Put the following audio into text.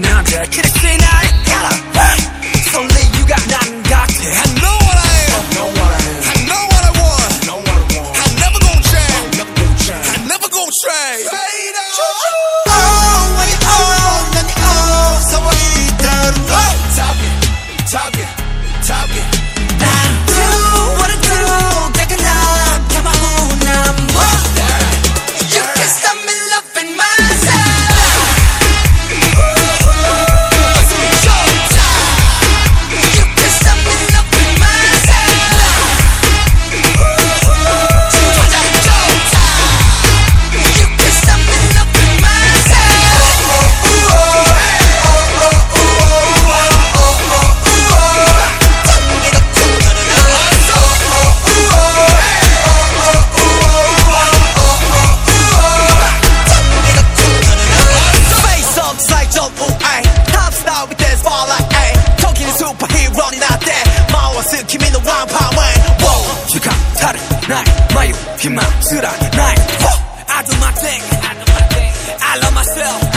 now. Can I say now? Gotta, hey, only you got now. 그냥 give me the one power Whoa 주가 다른 날 마요 희망스라 날 I do my thing I love myself